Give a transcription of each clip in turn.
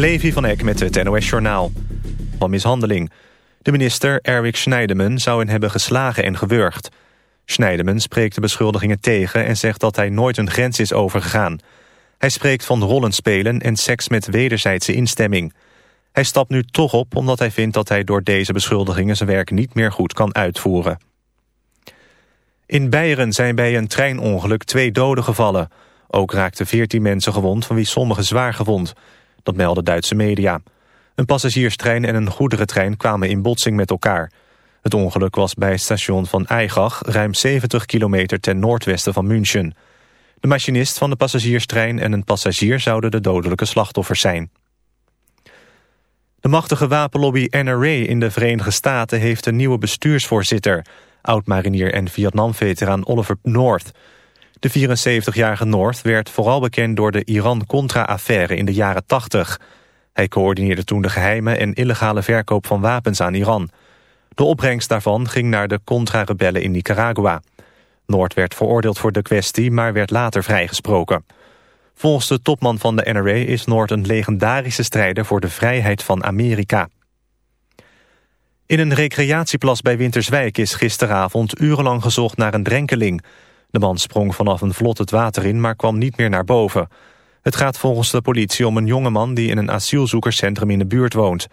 Levi van Eck met het NOS-journaal. Van mishandeling. De minister Eric Schneiderman zou hen hebben geslagen en gewurgd. Schneiderman spreekt de beschuldigingen tegen... en zegt dat hij nooit een grens is overgegaan. Hij spreekt van rollen spelen en seks met wederzijdse instemming. Hij stapt nu toch op omdat hij vindt dat hij door deze beschuldigingen... zijn werk niet meer goed kan uitvoeren. In Beieren zijn bij een treinongeluk twee doden gevallen. Ook raakten veertien mensen gewond, van wie sommigen zwaar gewond. Dat melden Duitse media. Een passagierstrein en een goederentrein kwamen in botsing met elkaar. Het ongeluk was bij het station van Eigach, ruim 70 kilometer ten noordwesten van München. De machinist van de passagierstrein en een passagier zouden de dodelijke slachtoffers zijn. De machtige wapenlobby NRA in de Verenigde Staten heeft een nieuwe bestuursvoorzitter, oud-marinier en Vietnam-veteraan Oliver North. De 74-jarige North werd vooral bekend door de Iran-Contra-affaire in de jaren 80. Hij coördineerde toen de geheime en illegale verkoop van wapens aan Iran. De opbrengst daarvan ging naar de Contra-rebellen in Nicaragua. Noord werd veroordeeld voor de kwestie, maar werd later vrijgesproken. Volgens de topman van de NRA is Noord een legendarische strijder voor de vrijheid van Amerika. In een recreatieplas bij Winterswijk is gisteravond urenlang gezocht naar een drenkeling. De man sprong vanaf een vlot het water in, maar kwam niet meer naar boven. Het gaat volgens de politie om een jongeman die in een asielzoekerscentrum in de buurt woont.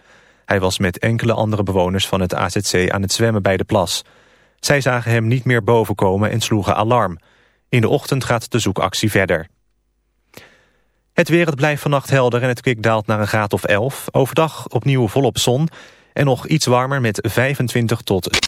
Hij was met enkele andere bewoners van het AZC aan het zwemmen bij de plas. Zij zagen hem niet meer bovenkomen en sloegen alarm. In de ochtend gaat de zoekactie verder. Het weer, het blijft vannacht helder en het kwik daalt naar een graad of 11. Overdag opnieuw volop zon en nog iets warmer met 25 tot...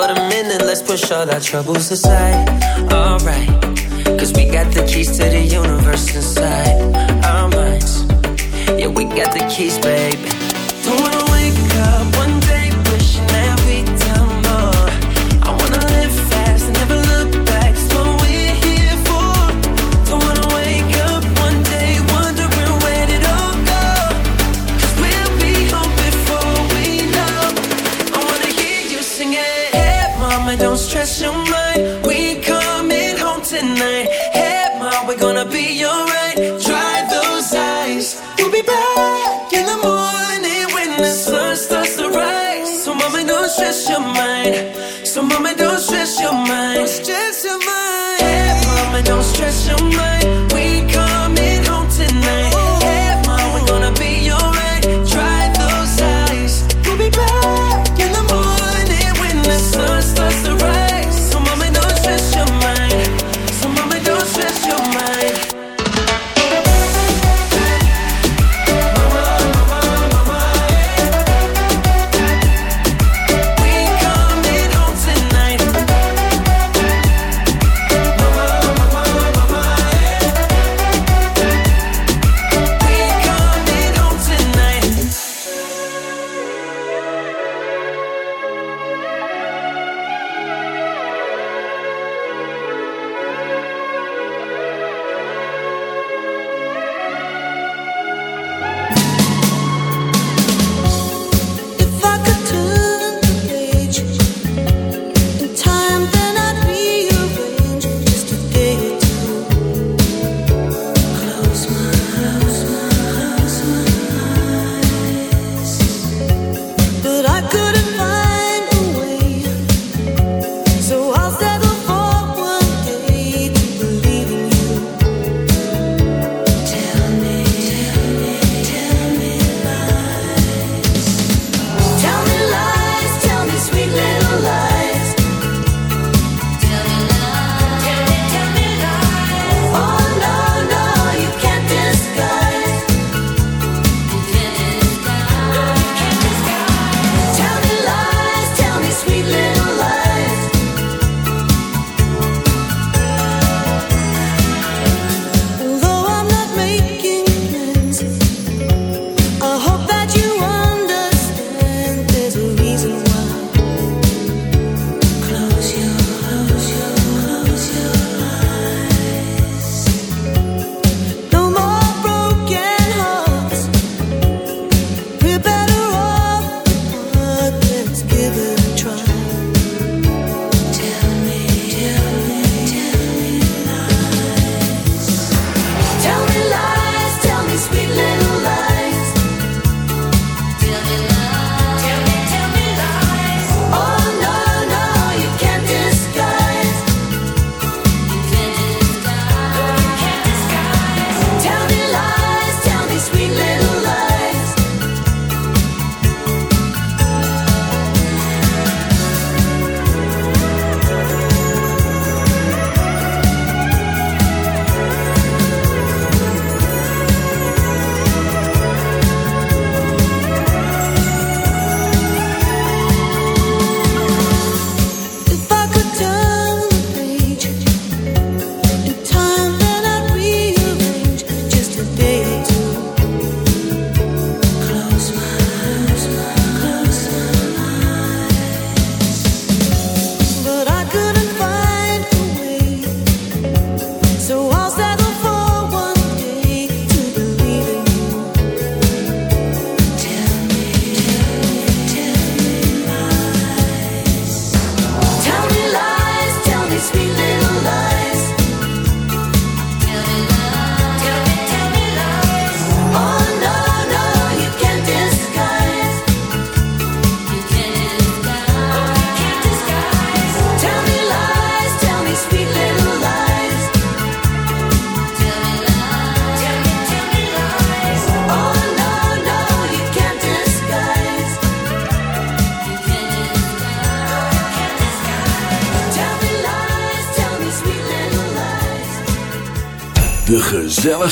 for a minute, let's push all our troubles aside. Alright, cause we got the keys to the universe inside our minds. Yeah, we got the keys, baby. Don't wanna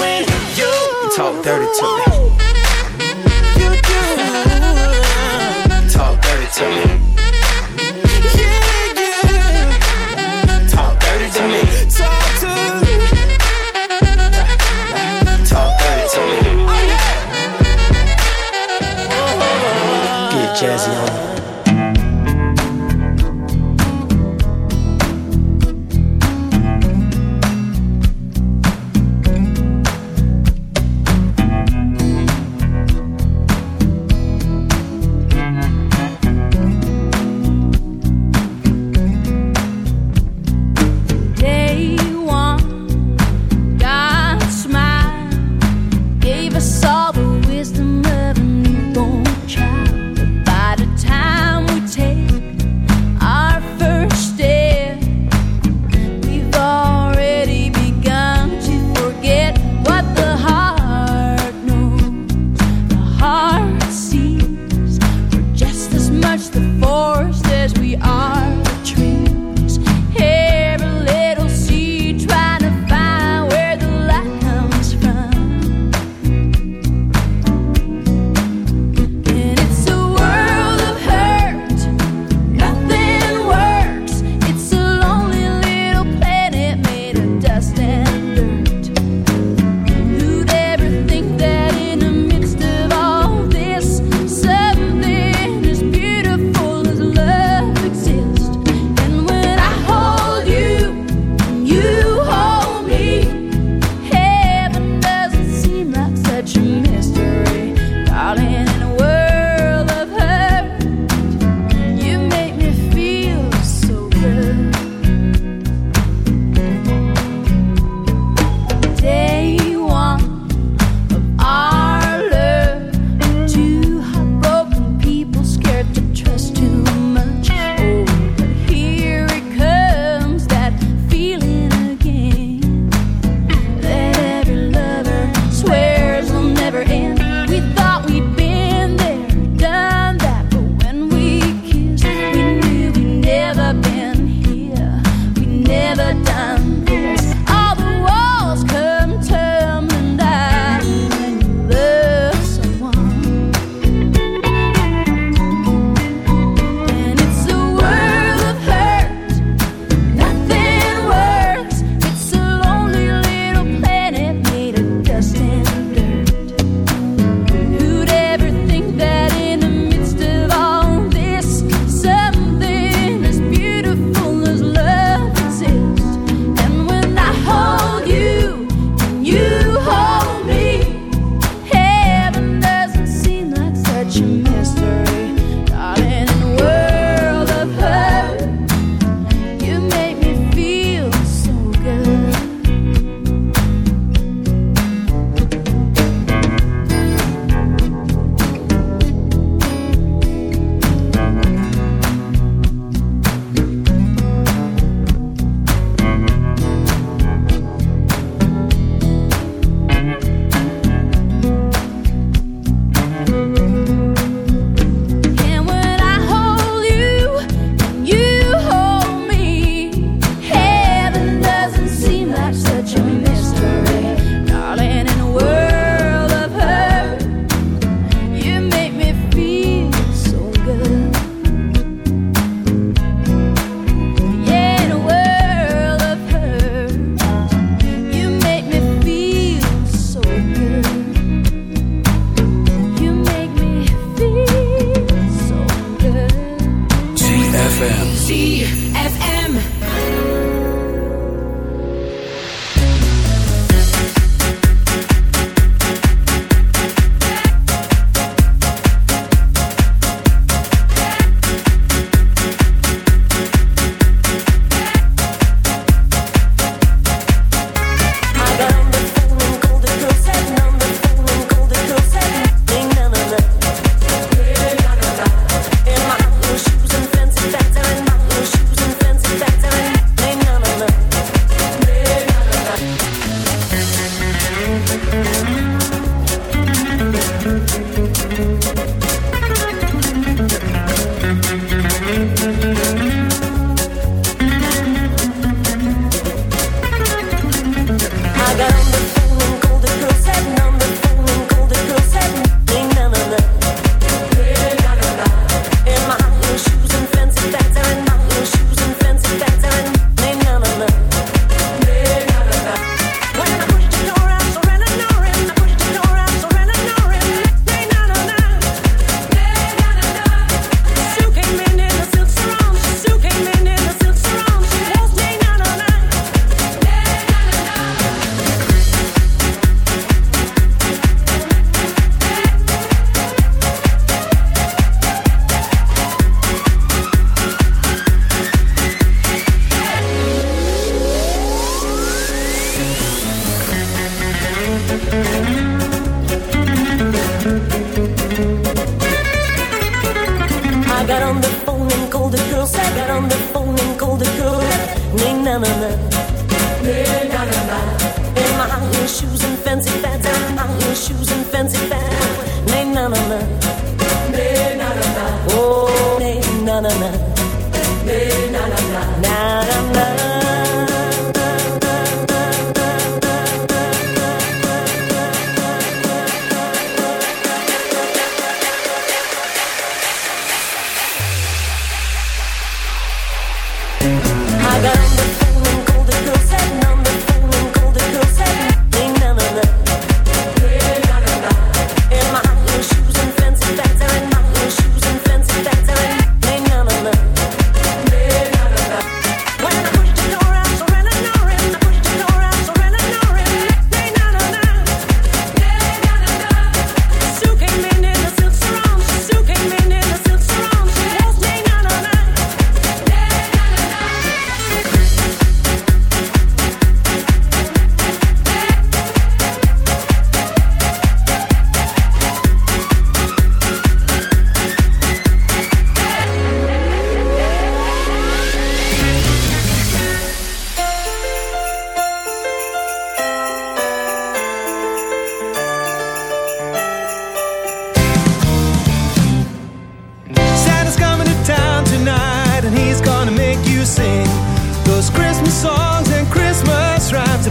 when you You talk dirty to me. you do. You talk dirty to me.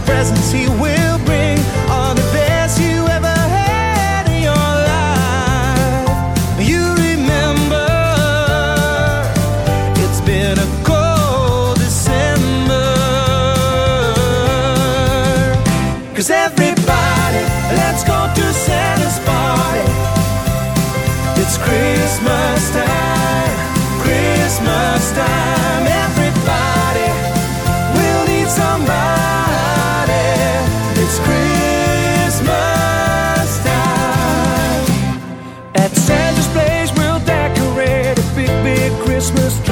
presence he will bring are the best you ever had in your life. You remember, it's been a cold December. Cause everybody, let's go to Santa's party. It's Christmas time, Christmas time. Christmas tree.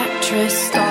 interest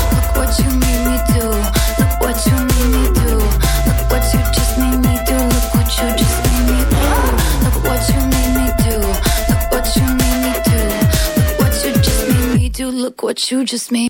You just made.